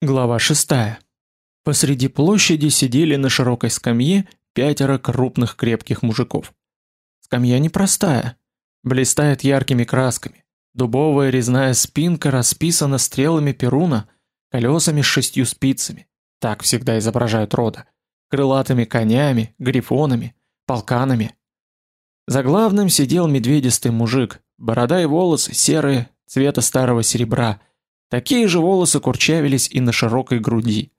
Глава 6. Посреди площади сидели на широкой скамье пятеро крупных крепких мужиков. Скамья непростая, блистает яркими красками. Дубовая резная спинка расписана стрелами перуна, колесами с шестью спицами. Так всегда изображают рода. Крылатыми конями, грифонами, полканами. За главным сидел медведистый мужик, борода и волосы серые, цвета старого серебра, Такие же волосы курчавились и на широкой груди.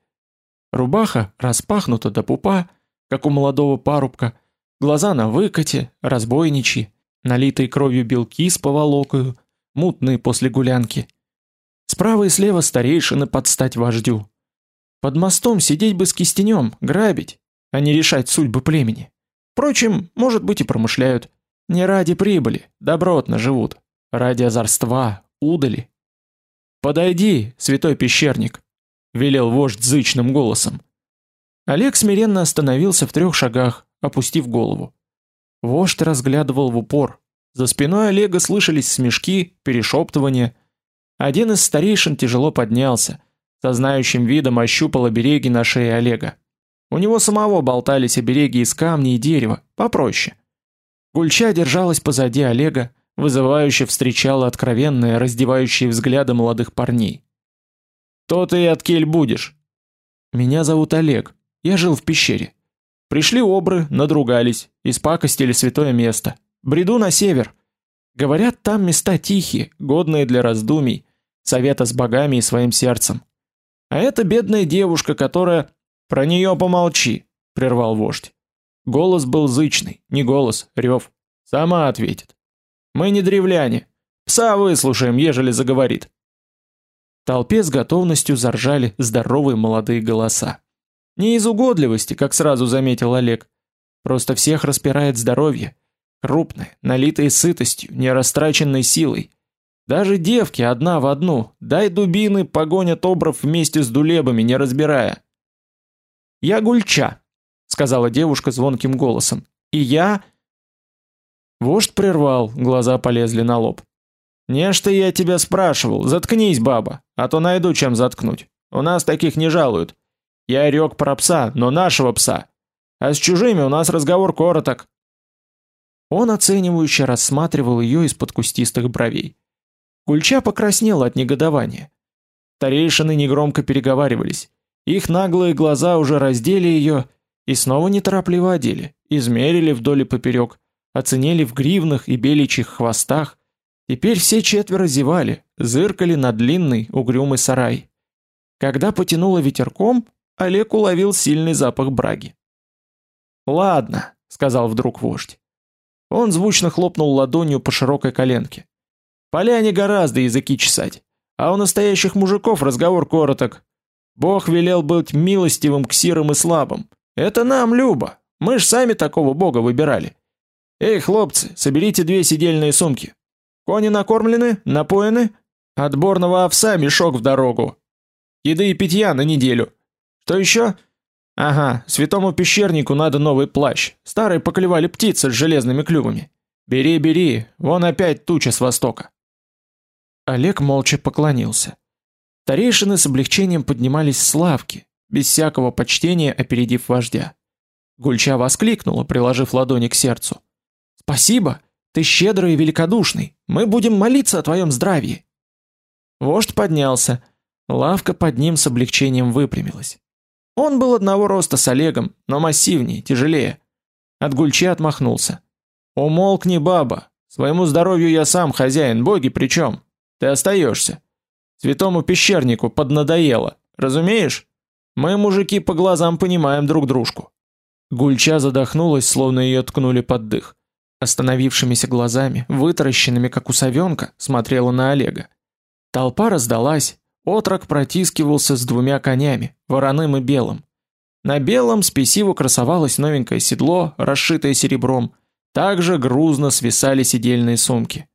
Рубаха распахнута до пупа, как у молодого парубка, глаза на выкате, разбойничьи, налитые кровью белки с поволокою, мутные после гулянки. Справа и слева старейшины под стать вождю. Под мостом сидеть бы с кистенем, грабить, а не решать судьбы племени. Впрочем, может быть и промышляют. Не ради прибыли, добротно живут. Ради озорства, удали Подойди, святой пещерник, велел вождь зычным голосом. Олег смиренно остановился в трех шагах, опустив голову. Вождь разглядывал в упор. За спиной Олега слышались смешки, перешептывания. Один из старейшин тяжело поднялся, со знающим видом ощупал обереги на шее Олега. У него самого болтались обереги из камня и дерева, попроще. Гульча держалась позади Олега, вызывающе встречала откровенные, раздевающие взгляды молодых парней. "То ты и от кель будешь?" "Меня зовут Олег. Я жил в пещере. Пришли обры, надругались, испакостили святое место. Бреду на север. Говорят, там места тихие, годные для раздумий, совета с богами и своим сердцем. А эта бедная девушка, которая про нее помолчи, прервал вождь. Голос был зычный, не голос, рев. Сама ответит. Мы не древляне. Пса выслушаем, ежели заговорит. Толпе с готовностью заржали здоровые молодые голоса. Не из угодливости, как сразу заметил Олег. Просто всех распирает здоровье, крупное, налитое сытостью, не растраченной силой. Даже девки одна в одну, дай дубины, погонят обров вместе с дулебами, не разбирая. Я гульча, сказала девушка звонким голосом. И я Вождь прервал, глаза полезли на лоб. Не что я тебя спрашивал, заткнись, баба, а то найду чем заткнуть. У нас таких не жалуют. Я рёк про пса, но нашего пса. А с чужими у нас разговор короток. Он оценивающе рассматривал ее из-под кустистых бровей. Кульча покраснела от негодования. Старейшины негромко переговаривались. Их наглые глаза уже раздели ее и снова неторопливо одели, измерили вдоль и поперек, оценили в гривнах и беличьих хвостах. Теперь все четверо зевали, зыркали на длинный угрюмый сарай. Когда потянуло ветерком, Олег уловил сильный запах браги. "Ладно", сказал вдруг вождь. Он звучно хлопнул ладонью по широкой коленке. "Поляне гораздо языки чесать, а у настоящих мужиков разговор короток. Бог велел быть милостивым к сирым и слабым. Это нам любо. Мы ж сами такого бога выбирали. Эй, хлопцы, соберите две сидельные сумки. Кони накормлены, напоены, отборного овса мешок в дорогу. Еды и питья на неделю. Что еще? Ага, святому пещернику надо новый плащ. Старый поклевали птицы с железными клювами. Бери, бери, вон опять туча с востока. Олег молча поклонился. Старейшины с облегчением поднимались с лавки, без всякого почтения опередив вождя. Гульча воскликнула, приложив ладони к сердцу: Спасибо, ты щедрый и великодушный. Мы будем молиться о твоем здравии. Вождь поднялся. Лавка под ним с облегчением выпрямилась. Он был одного роста с Олегом, но массивнее, тяжелее. От Гульчи отмахнулся. Умолкни, баба. Своему здоровью я сам хозяин, боги причем. Ты остаешься. Святому пещернику поднадоело. Разумеешь? Мы, мужики, по глазам понимаем друг дружку. Гульча задохнулась, словно ее ткнули под дых остановившимися глазами, вытаращенными как у совенка, смотрела на Олега. Толпа раздалась. Отрок протискивался с двумя конями, вороным и белым. На белом спесиво красовалось новенькое седло, расшитое серебром. Также грузно свисали седельные сумки.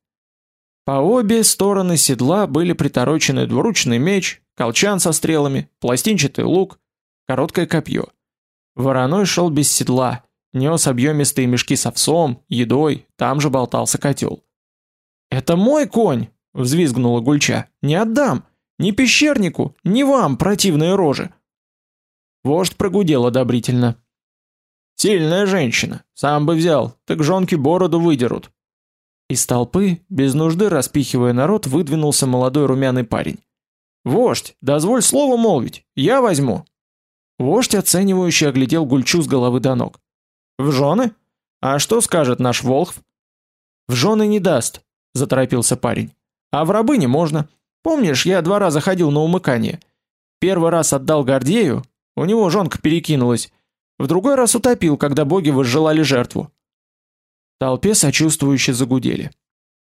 По обе стороны седла были приторочены двуручный меч, колчан со стрелами, пластинчатый лук, короткое копье. Вороной шел без седла, нес объемистые мешки с овсом, едой, там же болтался котел. «Это мой конь!» — взвизгнула Гульча. «Не отдам! Ни пещернику, ни вам, противные рожи. Вождь прогудел одобрительно. Сильная женщина, сам бы взял, так жонки бороду выдерут. Из толпы, без нужды распихивая народ, выдвинулся молодой румяный парень. Вождь, дозволь слово молвить, я возьму. Вождь оценивающе оглядел Гульчу с головы до ног. В жены? А что скажет наш Волхв? В жены не даст, заторопился парень. А в рабы не можно. Помнишь, я два раза ходил на умыкание. Первый раз отдал Гордею, у него жонка перекинулась. В другой раз утопил, когда боги возжелали жертву. В толпе сочувствующе загудели.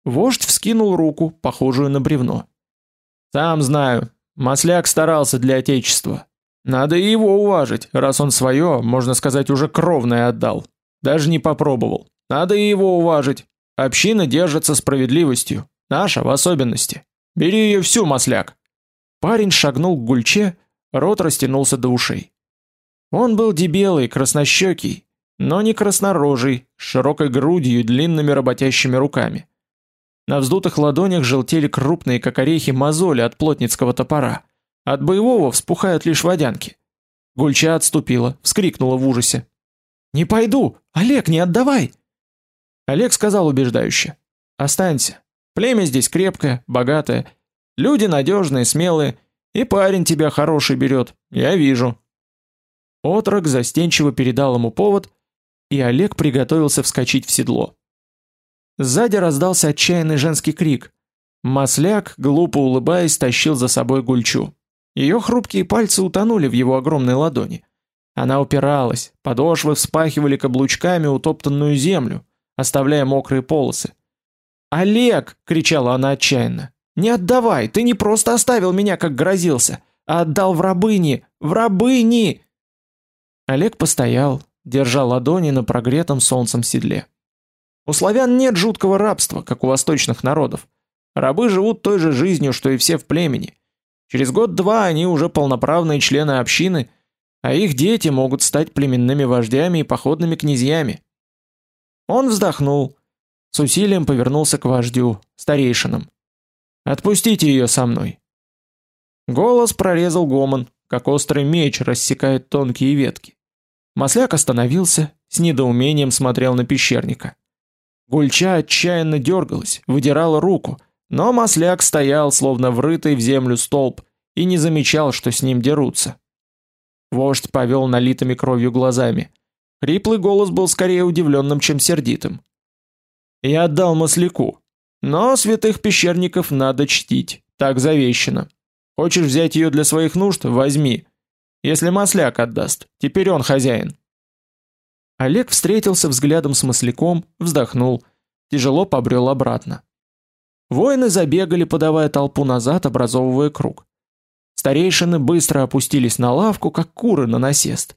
Вождь вскинул руку, похожую на бревно. Сам знаю, Масляк старался для отечества. Надо и его уважить, раз он свое, можно сказать, уже кровное отдал. Даже не попробовал. Надо и его уважить. Община держится справедливостью, наша в особенности. Бери ее всю, Масляк. Парень шагнул к гульче, рот растянулся до ушей. Он был дебелый, краснощекий, но не краснорожий, с широкой грудью и длинными работящими руками. На вздутых ладонях желтели крупные, как орехи, мозоли от плотницкого топора. От боевого вспухают лишь водянки. Гульча отступила, вскрикнула в ужасе. «Не пойду! Олег, не отдавай!» Олег сказал убеждающе. «Останься. Племя здесь крепкое, богатое. Люди надежные, смелые. И парень тебя хороший берет. Я вижу». Отрок застенчиво передал ему повод, и Олег приготовился вскочить в седло. Сзади раздался отчаянный женский крик. Масляк, глупо улыбаясь, тащил за собой Гульчу. Ее хрупкие пальцы утонули в его огромной ладони. Она упиралась, подошвы вспахивали каблучками утоптанную землю, оставляя мокрые полосы. "Олег!" кричала она отчаянно. "Не отдавай, ты не просто оставил меня, как грозился, а отдал в рабыни, в рабыни!" Олег постоял, держа ладони на прогретом солнцем седле. У славян нет жуткого рабства, как у восточных народов. Рабы живут той же жизнью, что и все в племени. Через год-два они уже полноправные члены общины, а их дети могут стать племенными вождями и походными князьями. Он вздохнул, с усилием повернулся к вождю, старейшинам. Отпустите ее со мной. Голос прорезал гомон, как острый меч рассекает тонкие ветки. Масляк остановился, с недоумением смотрел на пещерника. Гульча отчаянно дергалась, выдирала руку, но Масляк стоял, словно врытый в землю столб, и не замечал, что с ним дерутся. Вождь повел налитыми кровью глазами. Хриплый голос был скорее удивленным, чем сердитым. Я отдал Масляку, но святых пещерников надо чтить, так завещено. Хочешь взять ее для своих нужд возьми. Если Масляк отдаст, теперь он хозяин. Олег встретился взглядом с масляком, вздохнул, тяжело побрел обратно. Воины забегали, подавая толпу назад, образовывая круг. Старейшины быстро опустились на лавку, как куры на насест.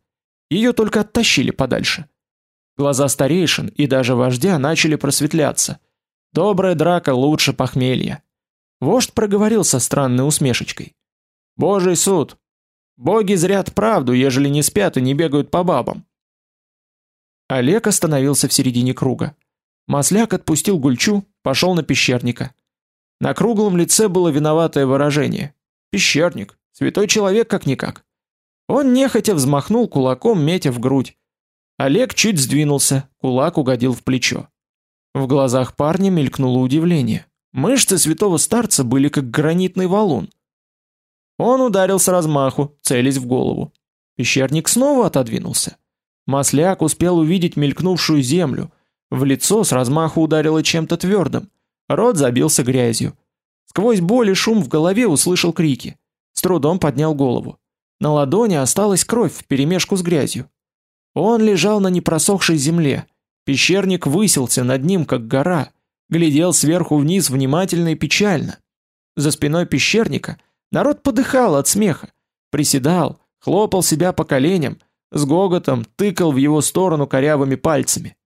Ее только оттащили подальше. Глаза старейшин и даже вождя начали просветляться. Добрая драка лучше похмелья. Вождь проговорил со странной усмешечкой: "Божий суд. Боги зрят правду, ежели не спят и не бегают по бабам. Олег остановился в середине круга. Масляк отпустил Гульчу, пошел на пещерника. На круглом лице было виноватое выражение. Пещерник, святой человек как никак. Он нехотя взмахнул кулаком, метя в грудь. Олег чуть сдвинулся, кулак угодил в плечо. В глазах парня мелькнуло удивление. Мышцы святого старца были как гранитный валун. Он ударил с размаху, целясь в голову. Пещерник снова отодвинулся. Масляк успел увидеть мелькнувшую землю. В лицо с размаху ударило чем-то твердым. Рот забился грязью. Сквозь боль и шум в голове услышал крики. С трудом поднял голову. На ладони осталась кровь вперемешку с грязью. Он лежал на непросохшей земле. Пещерник высился над ним, как гора, глядел сверху вниз внимательно и печально. За спиной пещерника народ подыхал от смеха, приседал, хлопал себя по коленям, с гоготом тыкал в его сторону корявыми пальцами.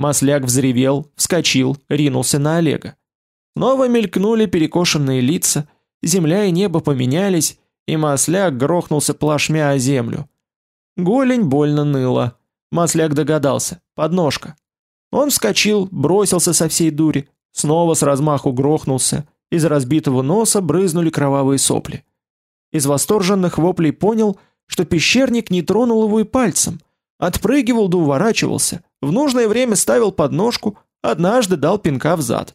Масляк взревел, вскочил, ринулся на Олега. Снова мелькнули перекошенные лица, земля и небо поменялись, и Масляк грохнулся плашмя о землю. Голень больно ныла. Масляк догадался, подножка. Он вскочил, бросился со всей дури, снова с размаху грохнулся, из разбитого носа брызнули кровавые сопли. Из восторженных воплей понял, что пещерник не тронул его и пальцем, отпрыгивал да уворачивался, в нужное время ставил подножку, однажды дал пинка в зад.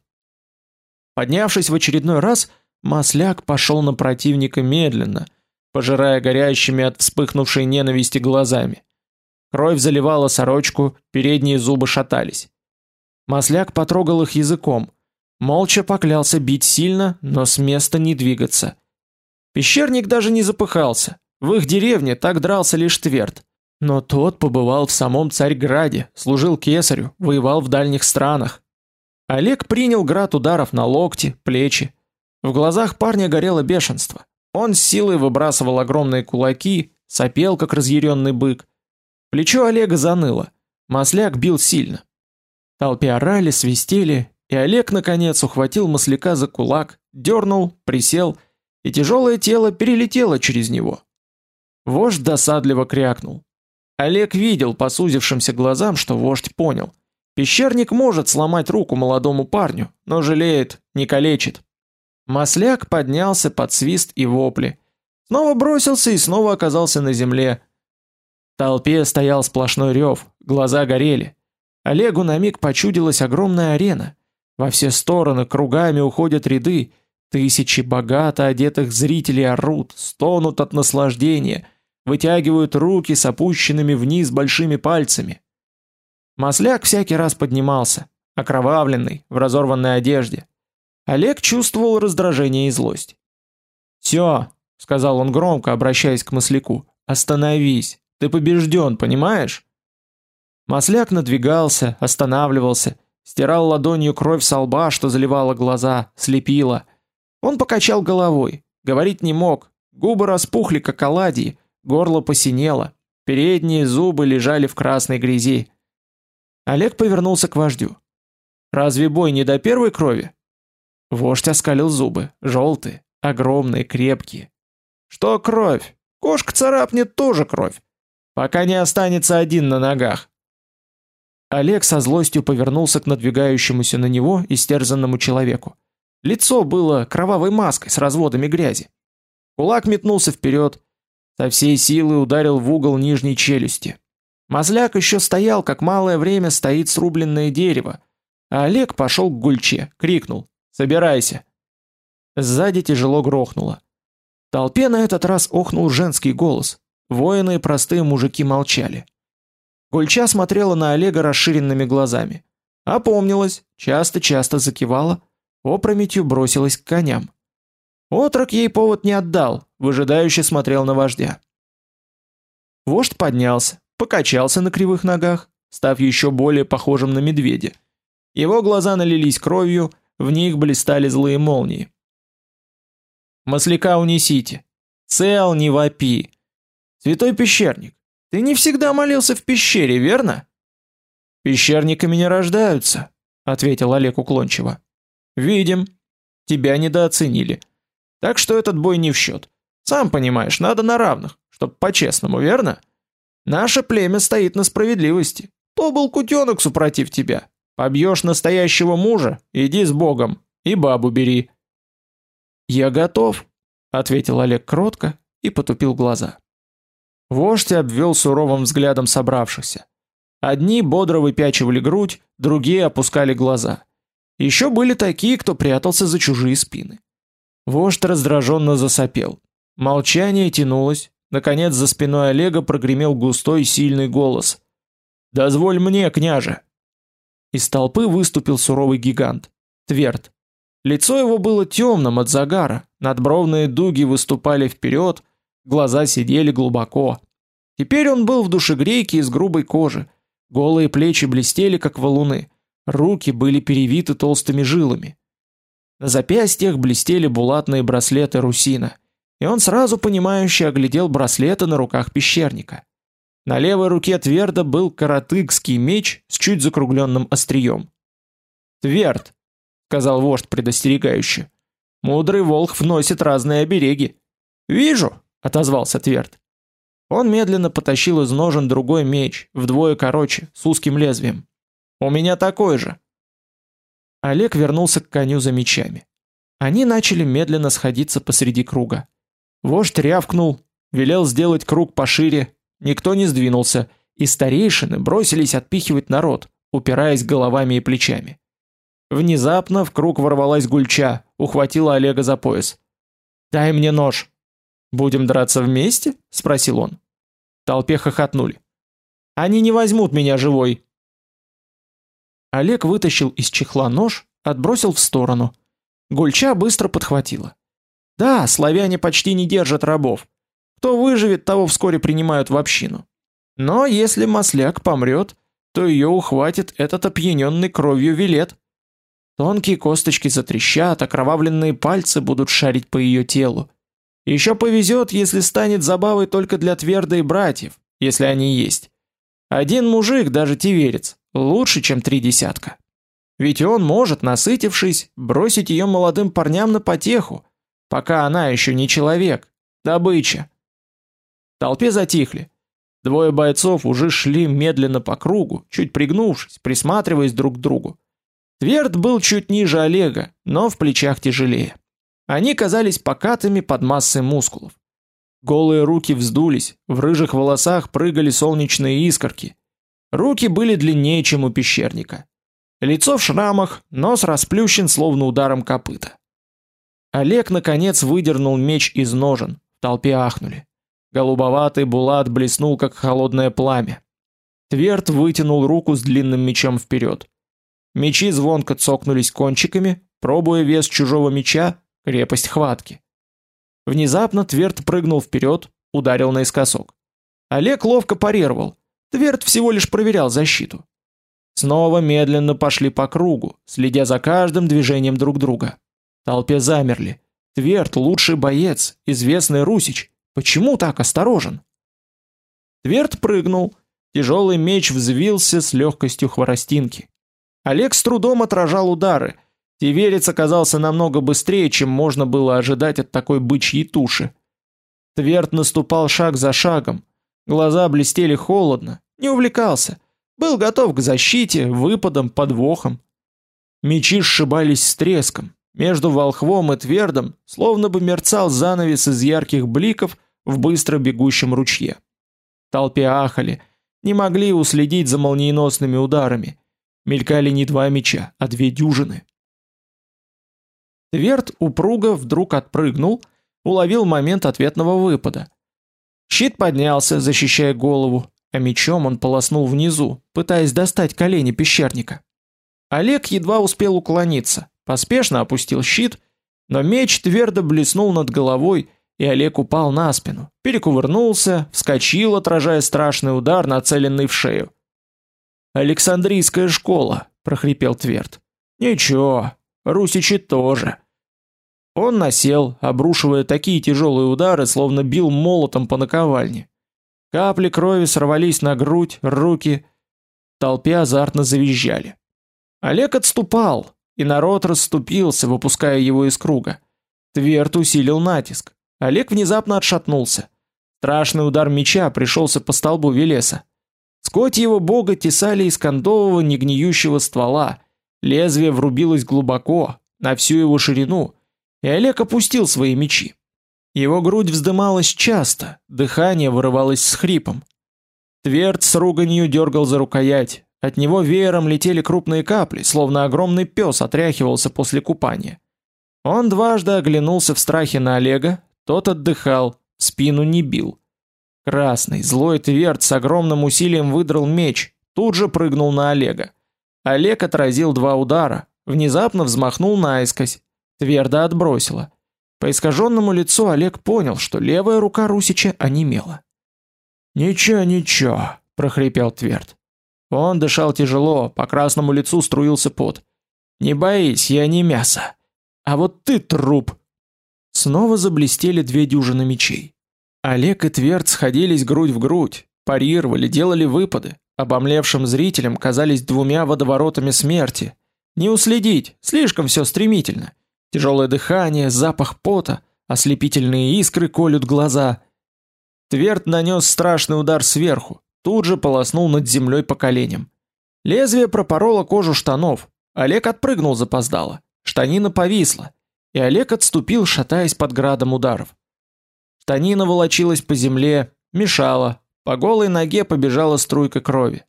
Поднявшись в очередной раз, Масляк пошел на противника медленно, пожирая горящими от вспыхнувшей ненависти глазами. Кровь заливала сорочку, передние зубы шатались. Масляк потрогал их языком, молча поклялся бить сильно, но с места не двигаться. Пещерник даже не запыхался. В их деревне так дрался лишь Тверд. Но тот побывал в самом Царьграде, служил кесарю, воевал в дальних странах. Олег принял град ударов на локти, плечи. В глазах парня горело бешенство. Он силой выбрасывал огромные кулаки, сопел как разъяренный бык. Плечо Олега заныло. Масляк бил сильно. Толпе орали, свистели, и Олег наконец ухватил Масляка за кулак, дернул, присел, и тяжелое тело перелетело через него. Вождь досадливо крякнул. Олег видел по сузившимся глазам, что вождь понял. Пещерник может сломать руку молодому парню, но жалеет, не калечит. Масляк поднялся под свист и вопли. Снова бросился и снова оказался на земле. В толпе стоял сплошной рев, глаза горели. Олегу на миг почудилась огромная арена. Во все стороны кругами уходят ряды, тысячи богато одетых зрителей орут, стонут от наслаждения, вытягивают руки с опущенными вниз большими пальцами. Масляк всякий раз поднимался, окровавленный, в разорванной одежде. Олег чувствовал раздражение и злость. «Все», — сказал он громко, обращаясь к Масляку, — «остановись, ты побежден, понимаешь?» Масляк надвигался, останавливался, стирал ладонью кровь с лба, что заливала глаза, слепила. Он покачал головой, говорить не мог, губы распухли, как оладьи, горло посинело, передние зубы лежали в красной грязи. Олег повернулся к вождю. «Разве бой не до первой крови?» Вождь оскалил зубы, желтые, огромные, крепкие. «Что кровь? Кошка царапнет тоже кровь. Пока не останется один на ногах. Олег со злостью повернулся к надвигающемуся на него истерзанному человеку. Лицо было кровавой маской с разводами грязи. Кулак метнулся вперед, со всей силы ударил в угол нижней челюсти. Мозляк еще стоял, как малое время стоит срубленное дерево, а Олег пошел к гульче, крикнул «Собирайся!». Сзади тяжело грохнуло. В толпе на этот раз охнул женский голос. Воины и простые мужики молчали. Гульча смотрела на Олега расширенными глазами. Опомнилась, часто-часто закивала, опрометью бросилась к коням. Отрок ей повод не отдал, выжидающе смотрел на вождя. Вождь поднялся, покачался на кривых ногах, став еще более похожим на медведя. Его глаза налились кровью, в них блистали злые молнии. «Масляка унесите! Цел не вопи! Святой пещерник, ты не всегда молился в пещере, верно? Пещерниками не рождаются, ответил Олег уклончиво. Видим. Тебя недооценили. Так что этот бой не в счет. Сам понимаешь, надо на равных, чтоб по-честному, верно? Наше племя стоит на справедливости. То был кутенок супротив тебя. Побьешь настоящего мужа, иди с Богом, и бабу бери. Я готов, ответил Олег кротко и потупил глаза. Вождь обвел суровым взглядом собравшихся. Одни бодро выпячивали грудь, другие опускали глаза. Еще были такие, кто прятался за чужие спины. Вождь раздраженно засопел. Молчание тянулось. Наконец за спиной Олега прогремел густой сильный голос. «Дозволь мне, княже!» Из толпы выступил суровый гигант. Тверд. Лицо его было темным от загара, надбровные дуги выступали вперед, Глаза сидели глубоко. Теперь он был в душегрейке из грубой кожи. Голые плечи блестели как валуны. Руки были перевиты толстыми жилами. На запястьях блестели булатные браслеты русина, и он сразу понимающе оглядел браслеты на руках пещерника. На левой руке Тверда был каратыкский меч с чуть закругленным острием. «Тверд», — сказал вождь предостерегающе, — «мудрый волк вносит разные обереги». «Вижу», отозвался Тверд. Он медленно потащил из ножен другой меч, вдвое короче, с узким лезвием. У меня такой же. Олег вернулся к коню за мечами. Они начали медленно сходиться посреди круга. Вождь рявкнул, велел сделать круг пошире, никто не сдвинулся, и старейшины бросились отпихивать народ, упираясь головами и плечами. Внезапно в круг ворвалась Гульча, ухватила Олега за пояс. «Дай мне нож!» «Будем драться вместе?» — спросил он. В толпе хохотнули. «Они не возьмут меня живой!» Олег вытащил из чехла нож, отбросил в сторону. Гульча быстро подхватила. Да, славяне почти не держат рабов. Кто выживет, того вскоре принимают в общину. Но если масляк помрет, то ее ухватит этот опьяненный кровью велет. Тонкие косточки затрещат, окровавленные пальцы будут шарить по ее телу. Еще повезет, если станет забавой только для твердой братьев, если они есть. Один мужик, даже тиверец, лучше, чем три десятка. Ведь он может, насытившись, бросить ее молодым парням на потеху, пока она еще не человек, добыча. В толпе затихли. Двое бойцов уже шли медленно по кругу, чуть пригнувшись, присматриваясь друг к другу. Тверд был чуть ниже Олега, но в плечах тяжелее. Они казались покатыми под массой мускулов. Голые руки вздулись, в рыжих волосах прыгали солнечные искорки. Руки были длиннее, чем у пещерника. Лицо в шрамах, нос расплющен, словно ударом копыта. Олег наконец выдернул меч из ножен. В толпе ахнули. Голубоватый булат блеснул как холодное пламя. Тверд вытянул руку с длинным мечом вперед. Мечи звонко цокнулись кончиками, пробуя вес чужого меча, крепость хватки. Внезапно Тверд прыгнул вперед, ударил наискосок. Олег ловко парировал. Тверд всего лишь проверял защиту. Снова медленно пошли по кругу, следя за каждым движением друг друга толпе замерли. Тверд лучший боец, известный русич. Почему так осторожен? Тверд прыгнул. Тяжелый меч взвился с легкостью хворостинки. Олег с трудом отражал удары. Тиверец оказался намного быстрее, чем можно было ожидать от такой бычьей туши. Тверд наступал шаг за шагом. Глаза блестели холодно, не увлекался. Был готов к защите, выпадам, подвохам. Мечи сшибались с треском. Между волхвом и твердом словно бы мерцал занавес из ярких бликов в быстро бегущем ручье. Толпе ахали, не могли уследить за молниеносными ударами. Мелькали не два меча, а две дюжины. Тверд упруго вдруг отпрыгнул, уловил момент ответного выпада. Щит поднялся, защищая голову, а мечом он полоснул внизу, пытаясь достать колени пещерника. Олег едва успел уклониться, Поспешно опустил щит, но меч твердо блеснул над головой, и Олег упал на спину, перекувырнулся, вскочил, отражая страшный удар, нацеленный в шею. Александрийская школа, прохрипел Тверд. Ничего, русичи тоже. Он насел, обрушивая такие тяжелые удары, словно бил молотом по наковальне. Капли крови сорвались на грудь, руки. В толпе азартно завизжали. Олег отступал, и народ расступился, выпуская его из круга. Тверд усилил натиск. Олег внезапно отшатнулся. Страшный удар меча пришелся по столбу Велеса. Скоть его бога тесали из кондового негниющего ствола. Лезвие врубилось глубоко, на всю его ширину, и Олег опустил свои мечи. Его грудь вздымалась часто, дыхание вырывалось с хрипом. Тверд с руганью дергал за рукоять, от него веером летели крупные капли, словно огромный пес отряхивался после купания. Он дважды оглянулся в страхе на Олега, тот отдыхал, спину не бил. Красный, злой тверд с огромным усилием выдрал меч, тут же прыгнул на Олега. Олег отразил два удара, внезапно взмахнул наискось, твердо отбросило. По искаженному лицу Олег понял, что левая рука Русича онемела. "Ничего, ничего", прохрипел Тверд. Он дышал тяжело, по красному лицу струился пот. Не боись, я не мясо. А вот ты труп. Снова заблестели две дюжины мечей. Олег и Тверд сходились грудь в грудь, парировали, делали выпады. Обомлевшим зрителям казались двумя водоворотами смерти. Не уследить, слишком все стремительно. Тяжелое дыхание, запах пота, ослепительные искры колют глаза. Тверд нанес страшный удар сверху, тут же полоснул над землей по коленям. Лезвие пропороло кожу штанов. Олег отпрыгнул запоздало. Штанина повисла. и Олег отступил, шатаясь под градом ударов. Штанина волочилась по земле, мешала, по голой ноге побежала струйка крови.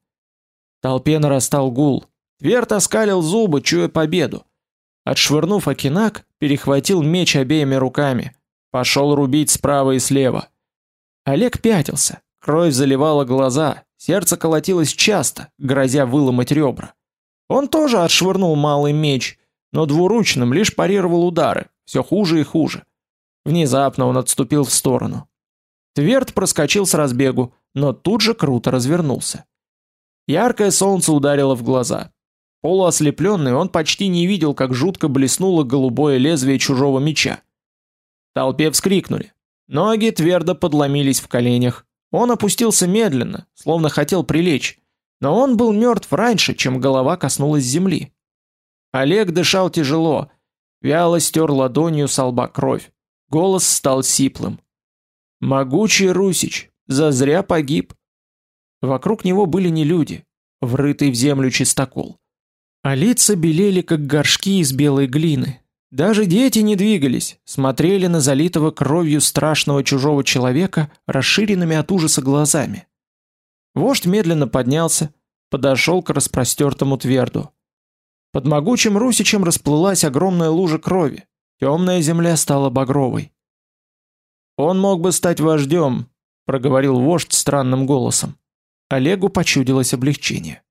В толпе нарастал гул. Тверд оскалил зубы, чуя победу. Отшвырнув окинак, перехватил меч обеими руками. Пошел рубить справа и слева. Олег пятился. Кровь заливала глаза, сердце колотилось часто, грозя выломать ребра. Он тоже отшвырнул малый меч, но двуручным лишь парировал удары, все хуже и хуже. Внезапно он отступил в сторону. Тверд проскочил с разбегу, но тут же круто развернулся. Яркое солнце ударило в глаза. Полуослепленный, он почти не видел, как жутко блеснуло голубое лезвие чужого меча. Толпе вскрикнули. Ноги твердо подломились в коленях. Он опустился медленно, словно хотел прилечь, но он был мертв раньше, чем голова коснулась земли. Олег дышал тяжело, вяло стер ладонью с лба кровь. Голос стал сиплым. Могучий Русич, зазря погиб. Вокруг него были не люди, врытый в землю чистокол. А лица белели, как горшки из белой глины. Даже дети не двигались, смотрели на залитого кровью страшного чужого человека расширенными от ужаса глазами. Вождь медленно поднялся, подошел к распростертому тверду. Под могучим русичем расплылась огромная лужа крови. Темная земля стала багровой. Он мог бы стать вождем, проговорил вождь странным голосом. Олегу почудилось облегчение.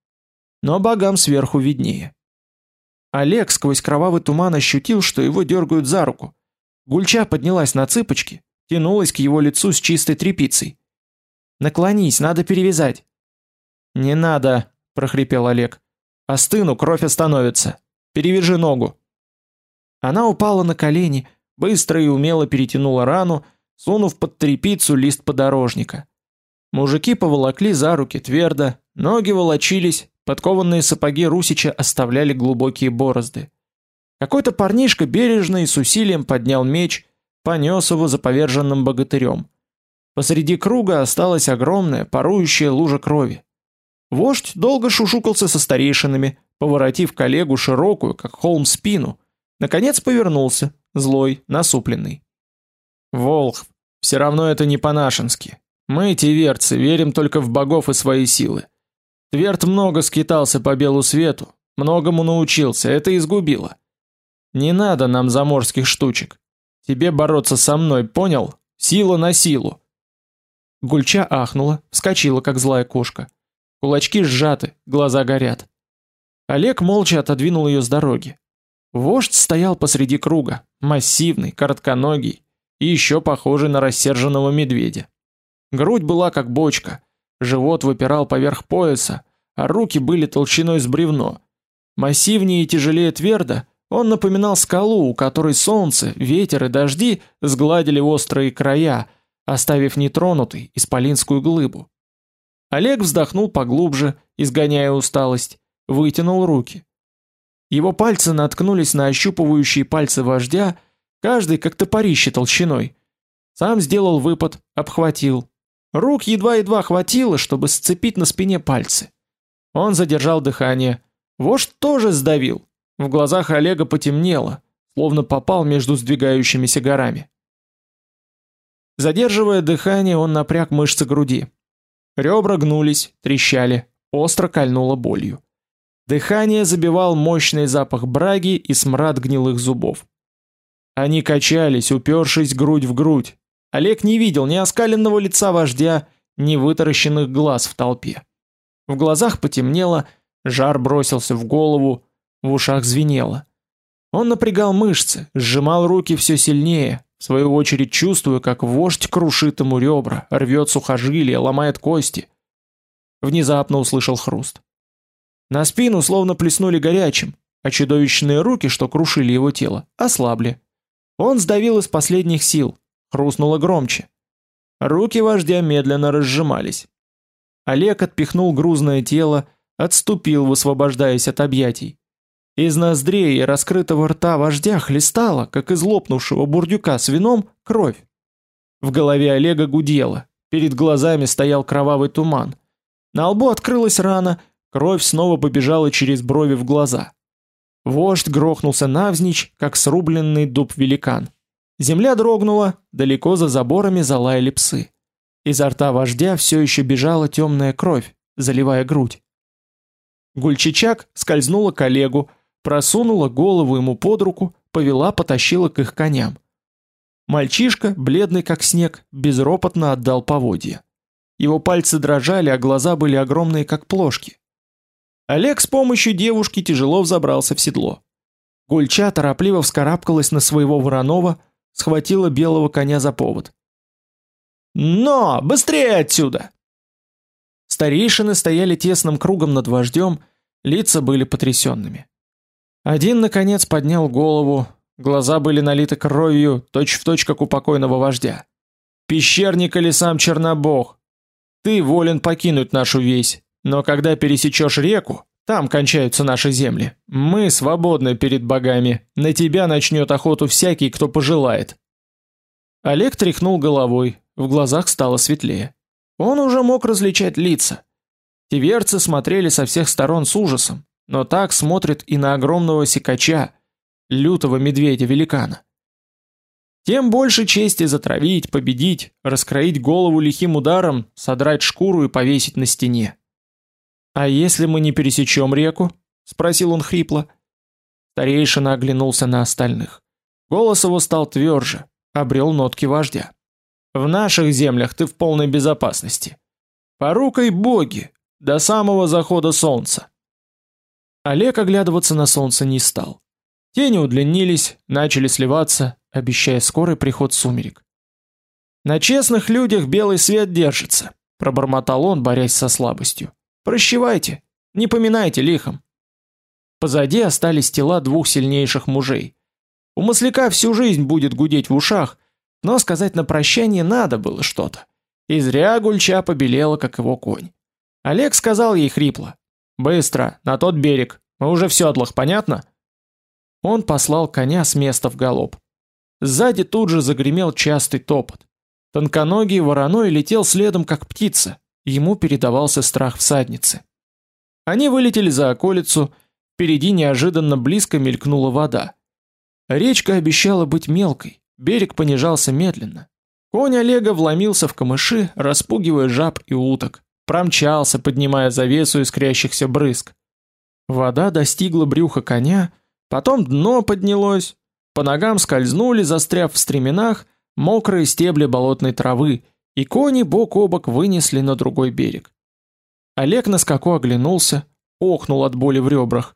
Но богам сверху виднее. Олег сквозь кровавый туман ощутил, что его дергают за руку. Гульча поднялась на цыпочки, тянулась к его лицу с чистой тряпицей. Наклонись, надо перевязать. Не надо, прохрипел Олег. Остыну, кровь остановится. Перевяжи ногу. Она упала на колени, быстро и умело перетянула рану, сунув под трепицу лист подорожника. Мужики поволокли за руки твердо, ноги волочились, подкованные сапоги Русича оставляли глубокие борозды. Какой-то парнишка бережно и с усилием поднял меч, понес его за поверженным богатырем. Посреди круга осталась огромная, парующая лужа крови. Вождь долго шушукался со старейшинами, поворотив коллегу широкую, как холм, спину. Наконец повернулся, злой, насупленный. Волхв, все равно это не по-нашенски. Мы, тиверцы, верим только в богов и свои силы. Тверд много скитался по белу свету, многому научился, это изгубило. Не надо нам заморских штучек. Тебе бороться со мной, понял? Сила на силу. Гульча ахнула, вскочила, как злая кошка. Кулачки сжаты, глаза горят. Олег молча отодвинул ее с дороги. Вождь стоял посреди круга, массивный, коротконогий и еще похожий на рассерженного медведя. Грудь была как бочка, живот выпирал поверх пояса, а руки были толщиной с бревно. Массивнее и тяжелее твердо, он напоминал скалу, у которой солнце, ветер и дожди сгладили острые края, оставив нетронутой исполинскую глыбу. Олег вздохнул поглубже, изгоняя усталость, вытянул руки. Его пальцы наткнулись на ощупывающие пальцы вождя, каждый как топорище толщиной. Сам сделал выпад, обхватил. Рук едва-едва хватило, чтобы сцепить на спине пальцы. Он задержал дыхание. Вождь тоже сдавил. В глазах Олега потемнело, словно попал между сдвигающимися горами. Задерживая дыхание, он напряг мышцы груди. Ребра гнулись, трещали, остро кольнуло болью. Дыхание забивал мощный запах браги и смрад гнилых зубов. Они качались, упершись грудь в грудь. Олег не видел ни оскаленного лица вождя, ни вытаращенных глаз в толпе. В глазах потемнело, жар бросился в голову, в ушах звенело. Он напрягал мышцы, сжимал руки все сильнее, в свою очередь чувствуя, как вождь крушит ему ребра, рвет сухожилия, ломает кости. Внезапно услышал хруст. На спину словно плеснули горячим, а чудовищные руки, что крушили его тело, ослабли. Он сдавил из последних сил, хрустнуло громче. Руки вождя медленно разжимались. Олег отпихнул грузное тело, отступил, высвобождаясь от объятий. Из ноздрей и раскрытого рта вождя хлестала, как из лопнувшего бурдюка с вином, кровь. В голове Олега гудело, перед глазами стоял кровавый туман. На лбу открылась рана, кровь снова побежала через брови в глаза. Вождь грохнулся навзничь, как срубленный дуб-великан. Земля дрогнула, далеко за заборами залаяли псы. Изо рта вождя все еще бежала темная кровь, заливая грудь. Гульчичак скользнула к Олегу, просунула голову ему под руку, повела, потащила к их коням. Мальчишка, бледный как снег, безропотно отдал поводья. Его пальцы дрожали, а глаза были огромные как плошки. Олег с помощью девушки тяжело взобрался в седло. Гульча торопливо вскарабкалась на своего Воронова, схватила белого коня за повод. «Но! Быстрее отсюда!» Старейшины стояли тесным кругом над вождем, лица были потрясенными. Один, наконец, поднял голову, глаза были налиты кровью, точь-в-точь, точь, как у покойного вождя. «Пещерник или сам Чернобог, ты волен покинуть нашу весь, но когда пересечешь реку, там кончаются наши земли. Мы свободны перед богами. На тебя начнет охоту всякий, кто пожелает. Олег тряхнул головой, в глазах стало светлее. Он уже мог различать лица. Тиверцы смотрели со всех сторон с ужасом, но так смотрят и на огромного сикача, лютого медведя-великана. Тем больше чести затравить, победить, раскроить голову лихим ударом, содрать шкуру и повесить на стене. «А если мы не пересечем реку?» — спросил он хрипло. Старейшина оглянулся на остальных. Голос его стал тверже, обрел нотки вождя. «В наших землях ты в полной безопасности. Порукой боги, до самого захода солнца». Олег оглядываться на солнце не стал. Тени удлинились, начали сливаться, обещая скорый приход сумерек. «На честных людях белый свет держится», — пробормотал он, борясь со слабостью. Прощевайте, не поминайте лихом. Позади остались тела двух сильнейших мужей. У Масляка всю жизнь будет гудеть в ушах, но сказать на прощание надо было что-то. И зря Гульча побелела, как его конь. Олег сказал ей хрипло: "Быстро, на тот берег. Мы уже в седлах, понятно?" Он послал коня с места в галоп. Сзади тут же загремел частый топот. Тонконогий вороной летел следом, как птица. Ему передавался страх всадницы. Они вылетели за околицу, впереди неожиданно близко мелькнула вода. Речка обещала быть мелкой, берег понижался медленно. Конь Олега вломился в камыши, распугивая жаб и уток, промчался, поднимая завесу искрящихся брызг. Вода достигла брюха коня, потом дно поднялось, по ногам скользнули, застряв в стременах, мокрые стебли болотной травы, и кони бок о бок вынесли на другой берег. Олег на скаку оглянулся, охнул от боли в ребрах.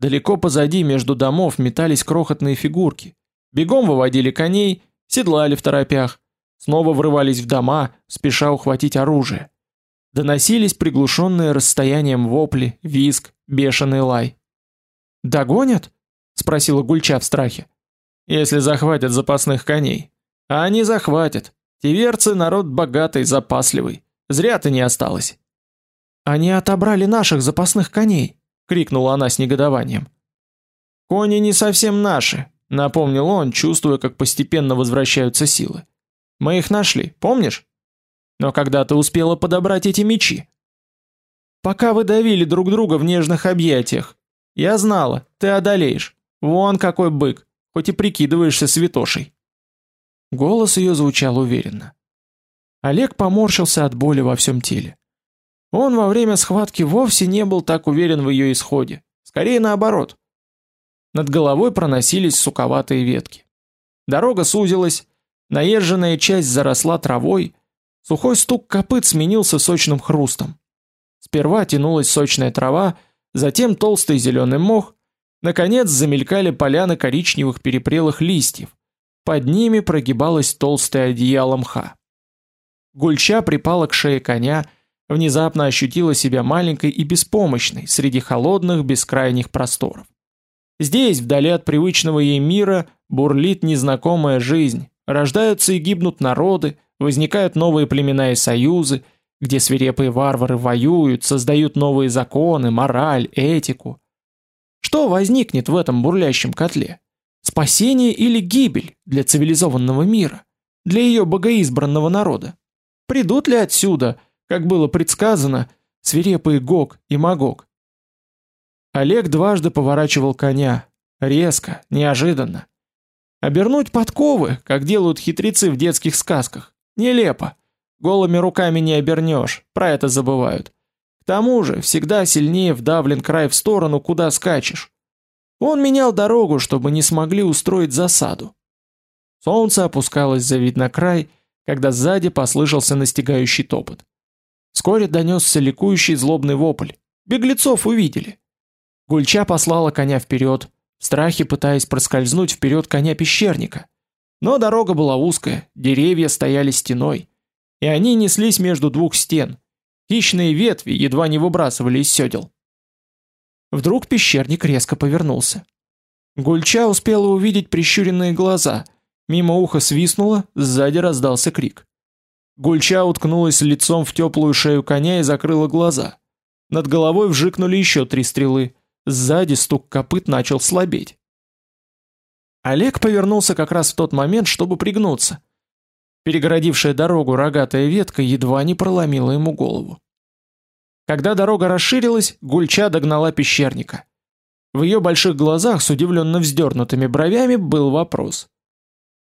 Далеко позади между домов метались крохотные фигурки. Бегом выводили коней, седлали в торопях, снова врывались в дома, спеша ухватить оружие. Доносились приглушенные расстоянием вопли, визг, бешеный лай. «Догонят?» — спросила Гульча в страхе. «Если захватят запасных коней». «А они захватят. Тиверцы народ богатый, запасливый. Зря ты не осталась. Они отобрали наших запасных коней, крикнула она с негодованием. Кони не совсем наши, напомнил он, чувствуя, как постепенно возвращаются силы. Мы их нашли, помнишь? Но когда ты успела подобрать эти мечи? Пока вы давили друг друга в нежных объятиях. Я знала, ты одолеешь. Вон какой бык, хоть и прикидываешься святошей. Голос ее звучал уверенно. Олег поморщился от боли во всем теле. Он во время схватки вовсе не был так уверен в ее исходе, скорее наоборот. Над головой проносились суковатые ветки. Дорога сузилась, наезженная часть заросла травой, сухой стук копыт сменился сочным хрустом. Сперва тянулась сочная трава, затем толстый зеленый мох, наконец замелькали поляны коричневых перепрелых листьев, под ними прогибалось толстое одеяло мха. Гульча припала к шее коня, внезапно ощутила себя маленькой и беспомощной среди холодных бескрайних просторов. Здесь, вдали от привычного ей мира, бурлит незнакомая жизнь, рождаются и гибнут народы, возникают новые племена и союзы, где свирепые варвары воюют, создают новые законы, мораль, этику. Что возникнет в этом бурлящем котле? Спасение или гибель для цивилизованного мира, для ее богоизбранного народа? Придут ли отсюда, как было предсказано, свирепые Гог и Магог? Олег дважды поворачивал коня, резко, неожиданно. Обернуть подковы, как делают хитрецы в детских сказках, нелепо. Голыми руками не обернешь, про это забывают. К тому же, всегда сильнее вдавлен край в сторону, куда скачешь. Он менял дорогу, чтобы не смогли устроить засаду. Солнце опускалось за вид на край, когда сзади послышался настигающий топот. Вскоре донесся ликующий злобный вопль. Беглецов увидели. Гульча послала коня вперед, в страхе пытаясь проскользнуть вперед коня пещерника. Но дорога была узкая, деревья стояли стеной, и они неслись между двух стен. Хищные ветви едва не выбрасывали из седел. Вдруг пещерник резко повернулся. Гульча успела увидеть прищуренные глаза. Мимо уха свистнуло, сзади раздался крик. Гульча уткнулась лицом в теплую шею коня и закрыла глаза. Над головой вжикнули еще три стрелы. Сзади стук копыт начал слабеть. Олег повернулся как раз в тот момент, чтобы пригнуться. Перегородившая дорогу рогатая ветка едва не проломила ему голову. Когда дорога расширилась, Гульча догнала пещерника. В ее больших глазах с удивленно вздернутыми бровями был вопрос.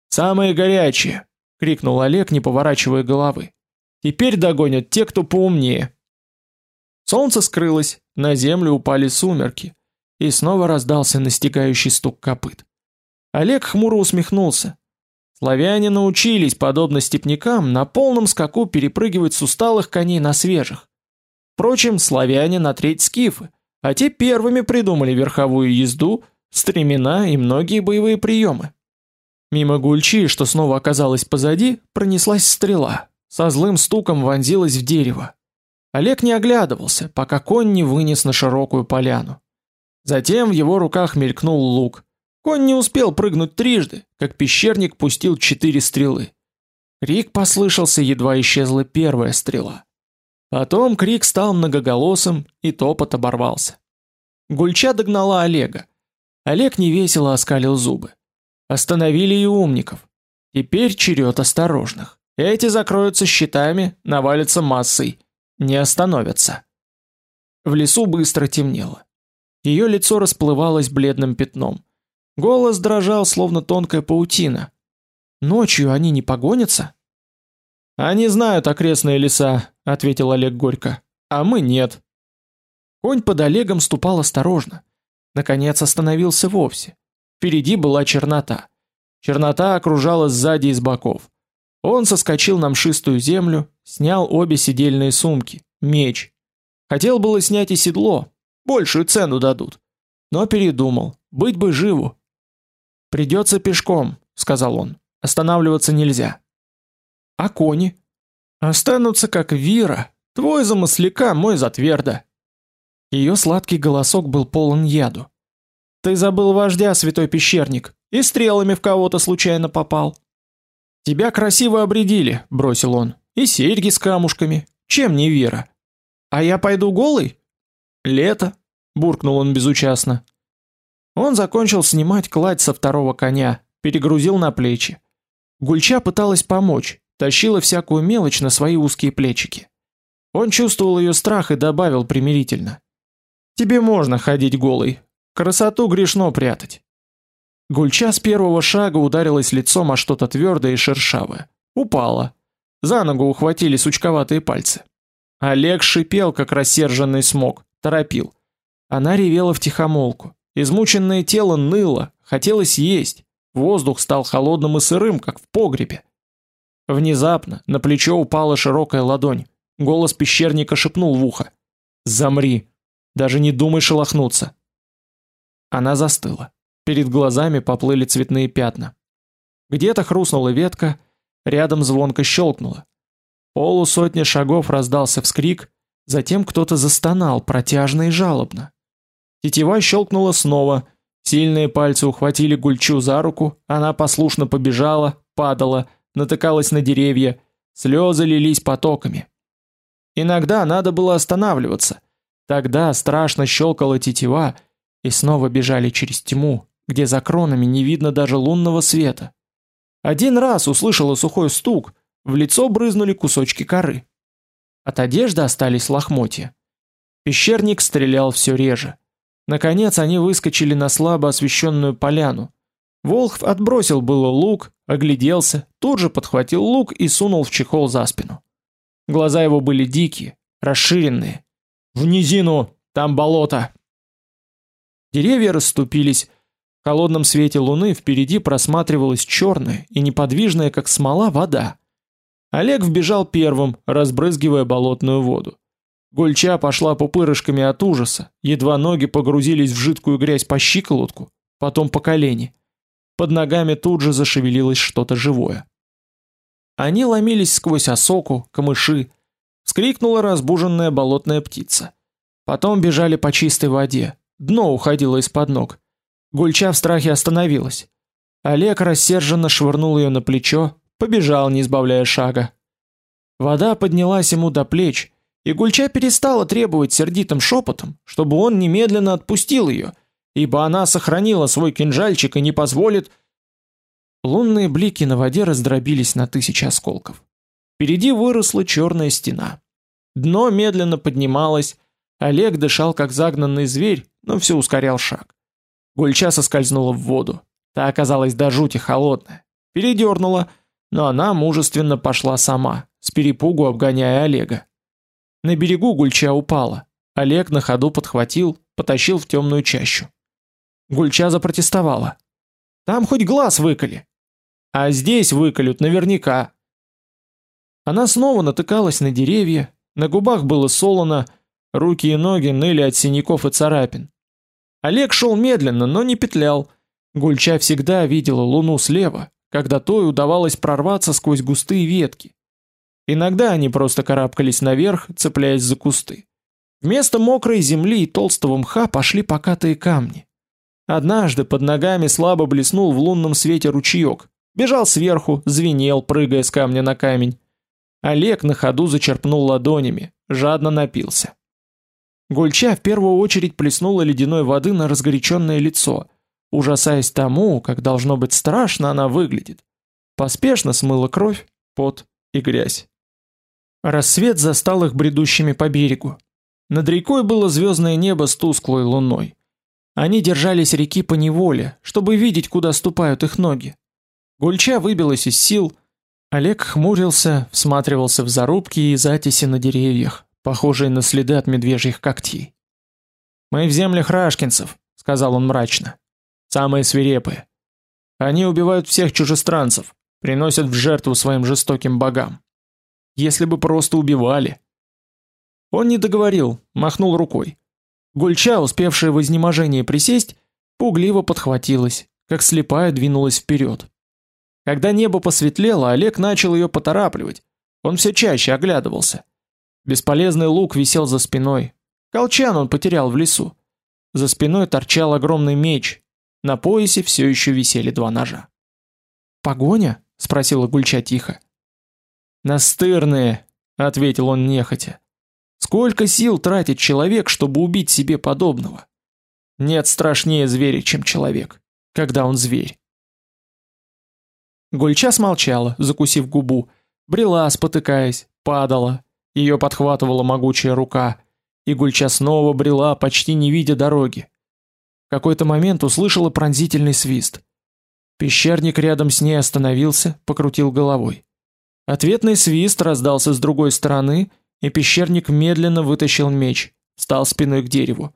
«Самые горячие!» — крикнул Олег, не поворачивая головы. «Теперь догонят те, кто поумнее». Солнце скрылось, на землю упали сумерки, и снова раздался настигающий стук копыт. Олег хмуро усмехнулся. Славяне научились, подобно степнякам, на полном скаку перепрыгивать с усталых коней на свежих. Впрочем, славяне на треть скифы, а те первыми придумали верховую езду, стремена и многие боевые приемы. Мимо гульчи, что снова оказалась позади, пронеслась стрела, со злым стуком вонзилась в дерево. Олег не оглядывался, пока конь не вынес на широкую поляну. Затем в его руках мелькнул лук. Конь не успел прыгнуть трижды, как пещерник пустил четыре стрелы. Крик послышался, едва исчезла первая стрела. Потом крик стал многоголосым, и топот оборвался. Гульча догнала Олега. Олег невесело оскалил зубы. Остановили и умников. Теперь черед осторожных. Эти закроются щитами, навалятся массой. Не остановятся. В лесу быстро темнело. Ее лицо расплывалось бледным пятном. Голос дрожал, словно тонкая паутина. Ночью они не погонятся? Они знают окрестные леса, ответил Олег горько. А мы нет. Конь под Олегом ступал осторожно. Наконец остановился вовсе. Впереди была чернота. Чернота окружала сзади и с боков. Он соскочил на мшистую землю, снял обе седельные сумки, меч. Хотел было снять и седло, большую цену дадут. Но передумал, быть бы живу. Придется пешком, сказал он. Останавливаться нельзя. А кони? Останутся как Вира. Твой за мой за твердо. Ее сладкий голосок был полон яду. Ты забыл вождя, святой пещерник, и стрелами в кого-то случайно попал. Тебя красиво обредили, бросил он. И серьги с камушками. Чем не Вира? А я пойду голый? Лето, буркнул он безучастно. Он закончил снимать кладь со второго коня, перегрузил на плечи. Гульча пыталась помочь, тащила всякую мелочь на свои узкие плечики. Он чувствовал ее страх и добавил примирительно: "Тебе можно ходить голый, красоту грешно прятать". Гульча с первого шага ударилась лицом о что-то твердое и шершавое, упала. За ногу ухватили сучковатые пальцы. Олег шипел, как рассерженный смог, торопил. Она ревела втихомолку. Измученное тело ныло, хотелось есть. Воздух стал холодным и сырым, как в погребе. Внезапно на плечо упала широкая ладонь. Голос пещерника шепнул в ухо: "Замри, даже не думай шелохнуться". Она застыла. Перед глазами поплыли цветные пятна. Где-то хрустнула ветка, рядом звонко щелкнуло. Полусотни шагов раздался вскрик, затем кто-то застонал протяжно и жалобно. Тетива щелкнула снова. Сильные пальцы ухватили Гульчу за руку, она послушно побежала, падала, натыкалась на деревья, слезы лились потоками. Иногда надо было останавливаться. Тогда страшно щелкала тетива, и снова бежали через тьму, где за кронами не видно даже лунного света. Один раз услышала сухой стук, в лицо брызнули кусочки коры. От одежды остались лохмотья. Пещерник стрелял все реже. Наконец они выскочили на слабо освещенную поляну. Волхв отбросил было лук, огляделся, тут же подхватил лук и сунул в чехол за спину. Глаза его были дикие, расширенные. «В низину! Там болото!» Деревья расступились. В холодном свете луны впереди просматривалась черная и неподвижная, как смола, вода. Олег вбежал первым, разбрызгивая болотную воду. Гульча пошла пупырышками от ужаса, едва ноги погрузились в жидкую грязь по щиколотку, потом по колени. Под ногами тут же зашевелилось что-то живое. Они ломились сквозь осоку, камыши. Вскрикнула разбуженная болотная птица. Потом бежали по чистой воде. Дно уходило из-под ног. Гульча в страхе остановилась. Олег рассерженно швырнул ее на плечо, побежал, не избавляя шага. Вода поднялась ему до плеч, и Гульча перестала требовать сердитым шепотом, чтобы он немедленно отпустил ее, ибо она сохранила свой кинжальчик и не позволит... Лунные блики на воде раздробились на тысячи осколков. Впереди выросла черная стена. Дно медленно поднималось, Олег дышал как загнанный зверь, но все ускорял шаг. Гульча соскользнула в воду. Та оказалась до жути холодная. Передернула, но она мужественно пошла сама, с перепугу обгоняя Олега. На берегу Гульча упала. Олег на ходу подхватил, потащил в темную чащу. Гульча запротестовала. Там хоть глаз выколи. А здесь выколют наверняка. Она снова натыкалась на деревья, на губах было солоно, руки и ноги ныли от синяков и царапин. Олег шел медленно, но не петлял. Гульча всегда видела луну слева, когда той удавалось прорваться сквозь густые ветки. Иногда они просто карабкались наверх, цепляясь за кусты. Вместо мокрой земли и толстого мха пошли покатые камни. Однажды под ногами слабо блеснул в лунном свете ручеек. Бежал сверху, звенел, прыгая с камня на камень. Олег на ходу зачерпнул ладонями, жадно напился. Гульча в первую очередь плеснула ледяной воды на разгоряченное лицо, ужасаясь тому, как должно быть страшно она выглядит. Поспешно смыла кровь, пот и грязь. Рассвет застал их бредущими по берегу. Над рекой было звездное небо с тусклой луной. Они держались реки по неволе, чтобы видеть, куда ступают их ноги. Гульча выбилась из сил. Олег хмурился, всматривался в зарубки и затеси на деревьях, похожие на следы от медвежьих когтей. «Мы в землях рашкинцев», — сказал он мрачно. «Самые свирепые. Они убивают всех чужестранцев, приносят в жертву своим жестоким богам если бы просто убивали. Он не договорил, махнул рукой. Гульча, успевшая в изнеможении присесть, пугливо подхватилась, как слепая двинулась вперед. Когда небо посветлело, Олег начал ее поторапливать. Он все чаще оглядывался. Бесполезный лук висел за спиной. Колчан он потерял в лесу. За спиной торчал огромный меч. На поясе все еще висели два ножа. «Погоня?» — спросила Гульча тихо. «Настырные», — ответил он нехотя. «Сколько сил тратит человек, чтобы убить себе подобного? Нет страшнее зверя, чем человек, когда он зверь». Гульча смолчала, закусив губу, брела, спотыкаясь, падала, ее подхватывала могучая рука, и Гульча снова брела, почти не видя дороги. В какой-то момент услышала пронзительный свист. Пещерник рядом с ней остановился, покрутил головой. Ответный свист раздался с другой стороны, и пещерник медленно вытащил меч, встал спиной к дереву.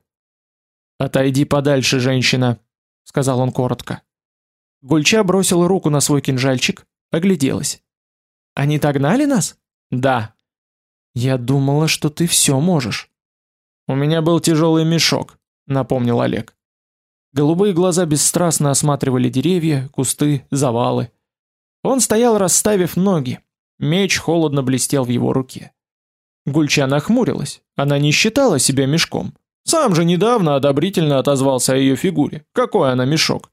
«Отойди подальше, женщина», — сказал он коротко. Гульча бросила руку на свой кинжальчик, огляделась. «Они догнали нас?» «Да». «Я думала, что ты все можешь». «У меня был тяжелый мешок», — напомнил Олег. Голубые глаза бесстрастно осматривали деревья, кусты, завалы. Он стоял, расставив ноги, Меч холодно блестел в его руке. Гульча нахмурилась. Она не считала себя мешком. Сам же недавно одобрительно отозвался о ее фигуре. Какой она мешок?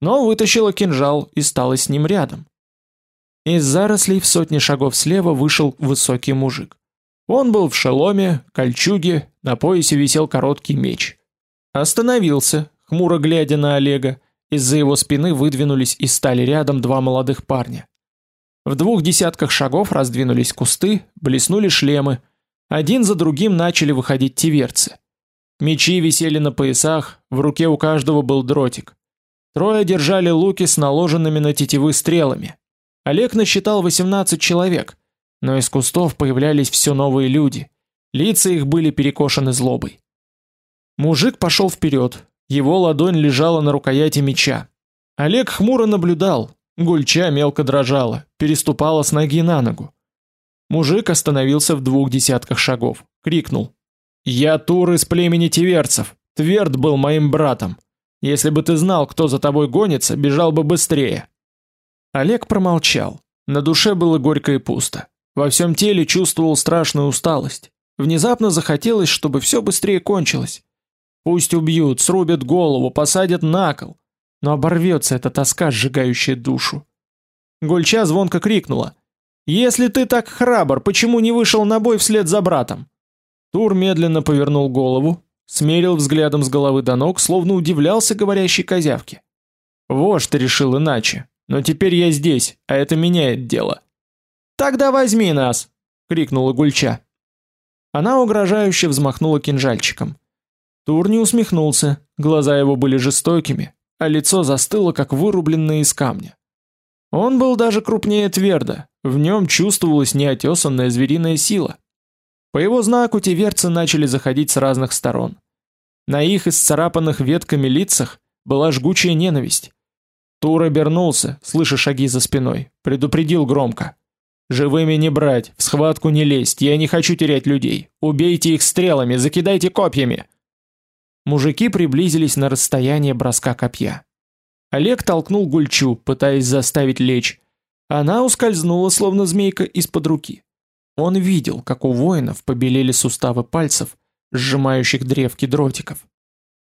Но вытащила кинжал и стала с ним рядом. Из зарослей в сотне шагов слева вышел высокий мужик. Он был в шеломе, кольчуге, на поясе висел короткий меч. Остановился, хмуро глядя на Олега. Из-за его спины выдвинулись и стали рядом два молодых парня. В двух десятках шагов раздвинулись кусты, блеснули шлемы. Один за другим начали выходить тиверцы. Мечи висели на поясах, в руке у каждого был дротик. Трое держали луки с наложенными на тетивы стрелами. Олег насчитал 18 человек, но из кустов появлялись все новые люди. Лица их были перекошены злобой. Мужик пошел вперед, его ладонь лежала на рукояти меча. Олег хмуро наблюдал, гульча мелко дрожала, переступала с ноги на ногу. Мужик остановился в двух десятках шагов, крикнул: "Я Тур из племени Тиверцев. Тверд был моим братом. Если бы ты знал, кто за тобой гонится, бежал бы быстрее". Олег промолчал. На душе было горько и пусто. Во всем теле чувствовал страшную усталость. Внезапно захотелось, чтобы все быстрее кончилось. Пусть убьют, срубят голову, посадят на кол, но оборвется эта тоска, сжигающая душу. Гульча звонко крикнула: если ты так храбр, почему не вышел на бой вслед за братом? Тур медленно повернул голову, смерил взглядом с головы до ног, словно удивлялся говорящей козявке. Вождь решил иначе, но теперь я здесь, а это меняет дело. Тогда возьми нас, крикнула Гульча. Она угрожающе взмахнула кинжальчиком. Тур не усмехнулся, глаза его были жестокими, а лицо застыло, как вырубленное из камня. Он был даже крупнее Тверда, в нем чувствовалась неотесанная звериная сила. По его знаку теверцы начали заходить с разных сторон. На их исцарапанных ветками лицах была жгучая ненависть. Тур обернулся, слыша шаги за спиной, предупредил громко. «Живыми не брать, в схватку не лезть, я не хочу терять людей. Убейте их стрелами, закидайте копьями!» Мужики приблизились на расстояние броска копья. Олег толкнул Гульчу, пытаясь заставить лечь. Она ускользнула, словно змейка, из-под руки. Он видел, как у воинов побелели суставы пальцев, сжимающих древки дротиков.